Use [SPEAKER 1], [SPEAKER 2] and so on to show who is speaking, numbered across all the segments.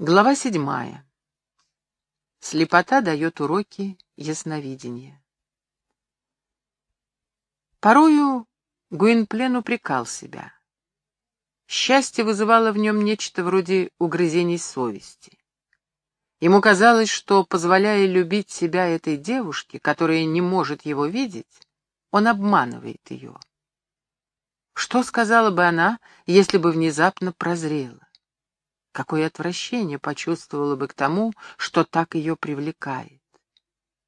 [SPEAKER 1] Глава седьмая. Слепота дает уроки ясновидения. Порою Гуинплен упрекал себя. Счастье вызывало в нем нечто вроде угрызений совести. Ему казалось, что, позволяя любить себя этой девушке, которая не может его видеть, он обманывает ее. Что сказала бы она, если бы внезапно прозрела? Какое отвращение почувствовала бы к тому, что так ее привлекает.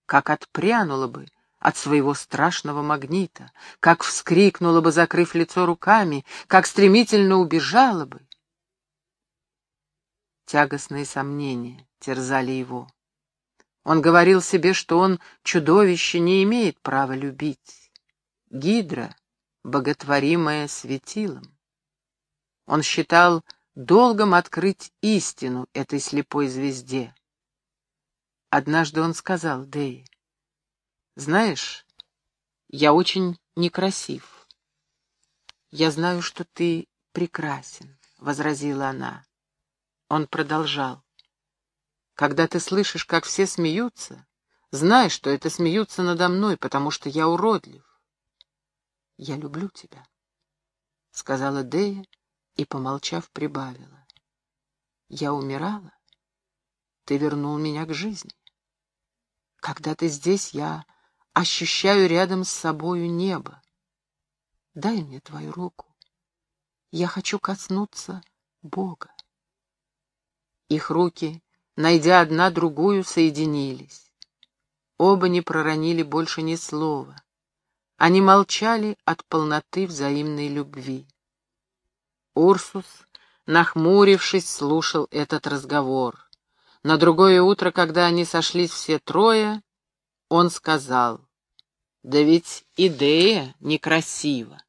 [SPEAKER 1] Как отпрянула бы от своего страшного магнита, как вскрикнула бы, закрыв лицо руками, как стремительно убежала бы. Тягостные сомнения терзали его. Он говорил себе, что он, чудовище, не имеет права любить. Гидра, боготворимая светилом. Он считал, долгом открыть истину этой слепой звезде. Однажды он сказал Дэй, «Знаешь, я очень некрасив. Я знаю, что ты прекрасен», — возразила она. Он продолжал. «Когда ты слышишь, как все смеются, знай, что это смеются надо мной, потому что я уродлив». «Я люблю тебя», — сказала Дэя, и, помолчав, прибавила. «Я умирала, ты вернул меня к жизни. Когда ты здесь, я ощущаю рядом с собою небо. Дай мне твою руку. Я хочу коснуться Бога». Их руки, найдя одна другую, соединились. Оба не проронили больше ни слова. Они молчали от полноты взаимной любви. Урсус, нахмурившись, слушал этот разговор. На другое утро, когда они сошлись все трое, он сказал, «Да ведь идея некрасива».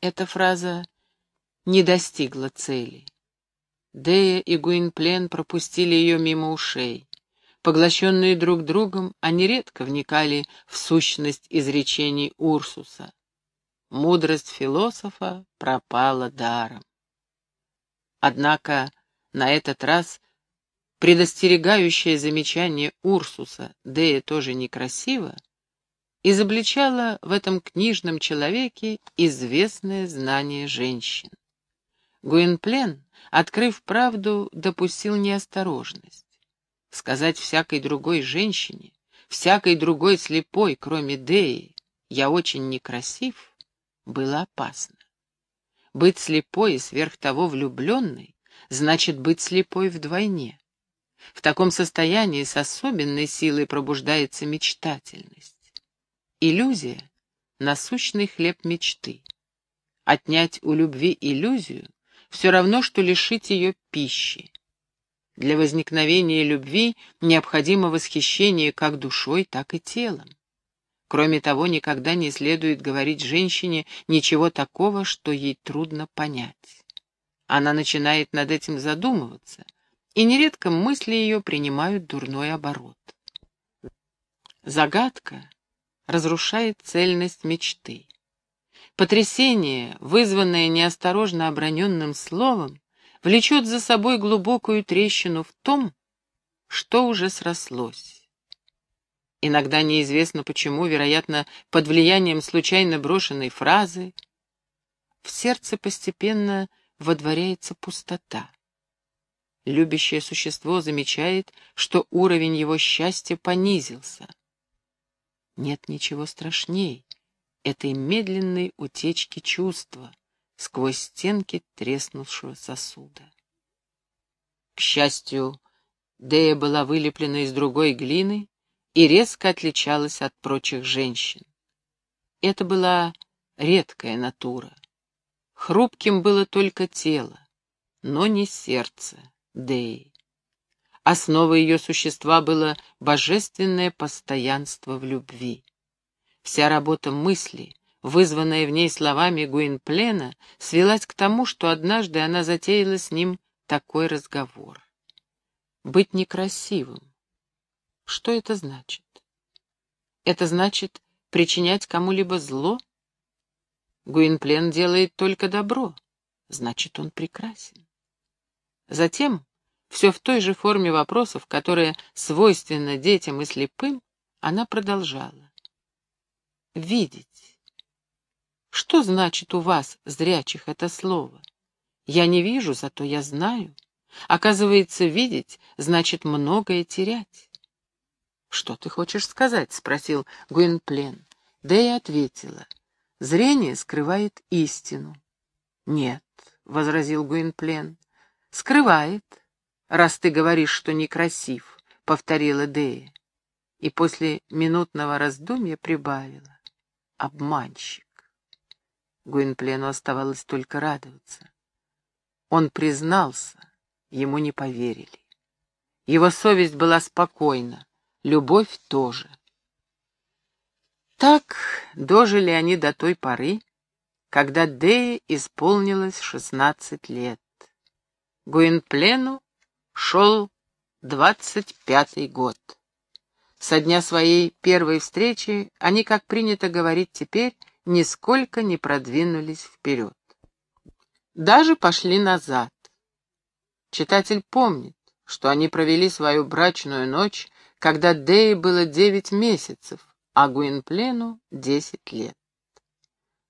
[SPEAKER 1] Эта фраза не достигла цели. Дея и Гуинплен пропустили ее мимо ушей. Поглощенные друг другом, они редко вникали в сущность изречений Урсуса мудрость философа пропала даром. Однако на этот раз предостерегающее замечание Урсуса, Дея тоже некрасиво, изобличало в этом книжном человеке известное знание женщин. Гуинплен, открыв правду, допустил неосторожность. Сказать всякой другой женщине, всякой другой слепой, кроме Деи, «я очень некрасив», было опасно. Быть слепой и сверх того влюбленной значит быть слепой вдвойне. В таком состоянии с особенной силой пробуждается мечтательность. Иллюзия — насущный хлеб мечты. Отнять у любви иллюзию — все равно, что лишить ее пищи. Для возникновения любви необходимо восхищение как душой, так и телом. Кроме того, никогда не следует говорить женщине ничего такого, что ей трудно понять. Она начинает над этим задумываться, и нередко мысли ее принимают дурной оборот. Загадка разрушает цельность мечты. Потрясение, вызванное неосторожно оброненным словом, влечет за собой глубокую трещину в том, что уже срослось. Иногда неизвестно почему, вероятно, под влиянием случайно брошенной фразы, в сердце постепенно водворяется пустота. Любящее существо замечает, что уровень его счастья понизился. Нет ничего страшней этой медленной утечки чувства сквозь стенки треснувшего сосуда. К счастью, Дея была вылеплена из другой глины, и резко отличалась от прочих женщин. Это была редкая натура. Хрупким было только тело, но не сердце Деи. Основой ее существа было божественное постоянство в любви. Вся работа мысли, вызванная в ней словами Гуинплена, свелась к тому, что однажды она затеяла с ним такой разговор. Быть некрасивым, что это значит? Это значит причинять кому-либо зло? Гуинплен делает только добро, значит, он прекрасен. Затем все в той же форме вопросов, которая свойственна детям и слепым, она продолжала. «Видеть. Что значит у вас, зрячих, это слово? Я не вижу, зато я знаю. Оказывается, видеть значит многое терять». «Что ты хочешь сказать?» — спросил Гуинплен. Да ответила. «Зрение скрывает истину». «Нет», — возразил Гуинплен, — «скрывает, раз ты говоришь, что некрасив», — повторила Дея. И после минутного раздумья прибавила. «Обманщик». Гуинплену оставалось только радоваться. Он признался, ему не поверили. Его совесть была спокойна, любовь тоже. Так дожили они до той поры, когда Дее исполнилось шестнадцать лет. Гуинплену шел двадцать пятый год. Со дня своей первой встречи они, как принято говорить теперь, нисколько не продвинулись вперед. Даже пошли назад. Читатель помнит, что они провели свою брачную ночь, когда Дее было девять месяцев, а Гуинплену — десять лет.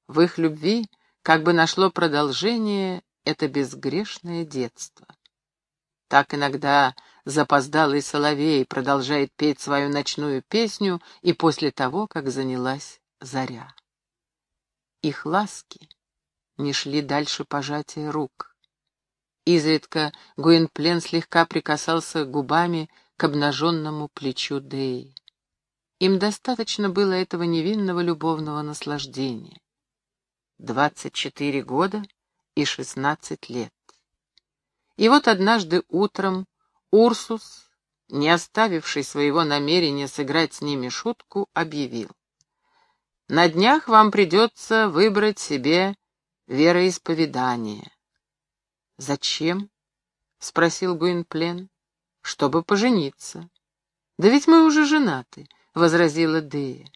[SPEAKER 1] В их любви как бы нашло продолжение это безгрешное детство. Так иногда запоздалый соловей продолжает петь свою ночную песню и после того, как занялась заря. Их ласки не шли дальше пожатия рук. Изредка Гуинплен слегка прикасался губами к обнаженному плечу Деи. Им достаточно было этого невинного любовного наслаждения. Двадцать четыре года и шестнадцать лет. И вот однажды утром Урсус, не оставивший своего намерения сыграть с ними шутку, объявил. «На днях вам придется выбрать себе вероисповедание». «Зачем?» — спросил Гуинплен. «Чтобы пожениться». «Да ведь мы уже женаты», — возразила Дея.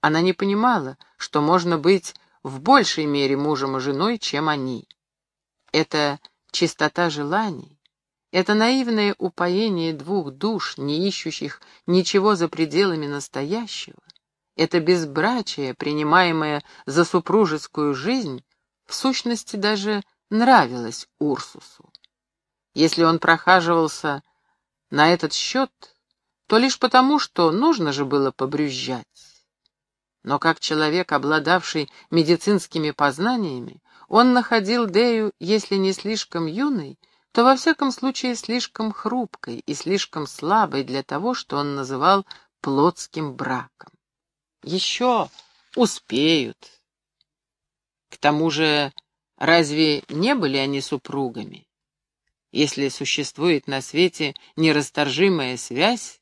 [SPEAKER 1] Она не понимала, что можно быть в большей мере мужем и женой, чем они. Это чистота желаний, это наивное упоение двух душ, не ищущих ничего за пределами настоящего, это безбрачие, принимаемое за супружескую жизнь, в сущности даже нравилось Урсусу. Если он прохаживался на этот счет, то лишь потому, что нужно же было побрюзжать. Но как человек, обладавший медицинскими познаниями, он находил Дею, если не слишком юной, то во всяком случае слишком хрупкой и слишком слабой для того, что он называл плотским браком. Еще успеют. К тому же, разве не были они супругами? Если существует на свете нерасторжимая связь,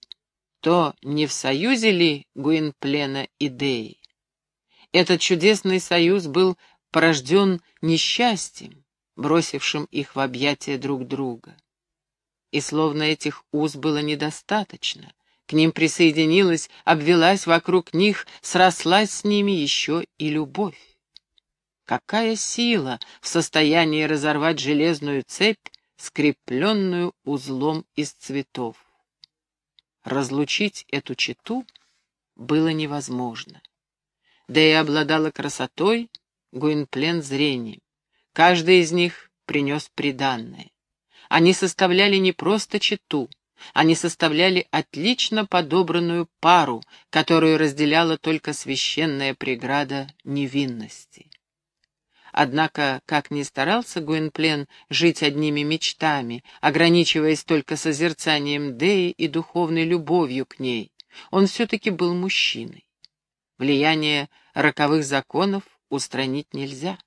[SPEAKER 1] то не в союзе ли Гуинплена и Деи? Этот чудесный союз был порожден несчастьем, бросившим их в объятия друг друга. И словно этих уз было недостаточно, к ним присоединилась, обвелась вокруг них, срослась с ними еще и любовь. Какая сила в состоянии разорвать железную цепь, скрепленную узлом из цветов? Разлучить эту читу было невозможно. Да и обладала красотой, Гуинплен зрением. Каждый из них принес приданное. Они составляли не просто читу, они составляли отлично подобранную пару, которую разделяла только священная преграда невинности. Однако, как ни старался Гуинплен жить одними мечтами, ограничиваясь только созерцанием Деи и духовной любовью к ней, он все-таки был мужчиной. Влияние роковых законов устранить нельзя.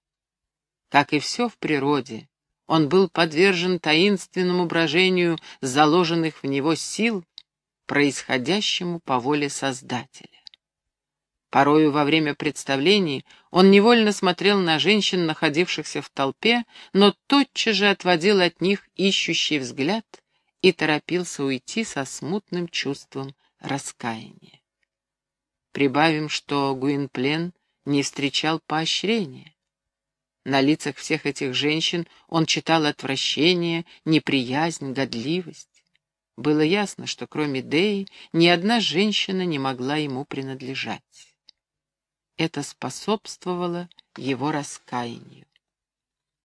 [SPEAKER 1] Как и все в природе, он был подвержен таинственному брожению заложенных в него сил, происходящему по воле Создателя. Порою во время представлений он невольно смотрел на женщин, находившихся в толпе, но тотчас же отводил от них ищущий взгляд и торопился уйти со смутным чувством раскаяния. Прибавим, что Гуинплен не встречал поощрения. На лицах всех этих женщин он читал отвращение, неприязнь, годливость. Было ясно, что кроме Деи ни одна женщина не могла ему принадлежать. Это способствовало его раскаянию.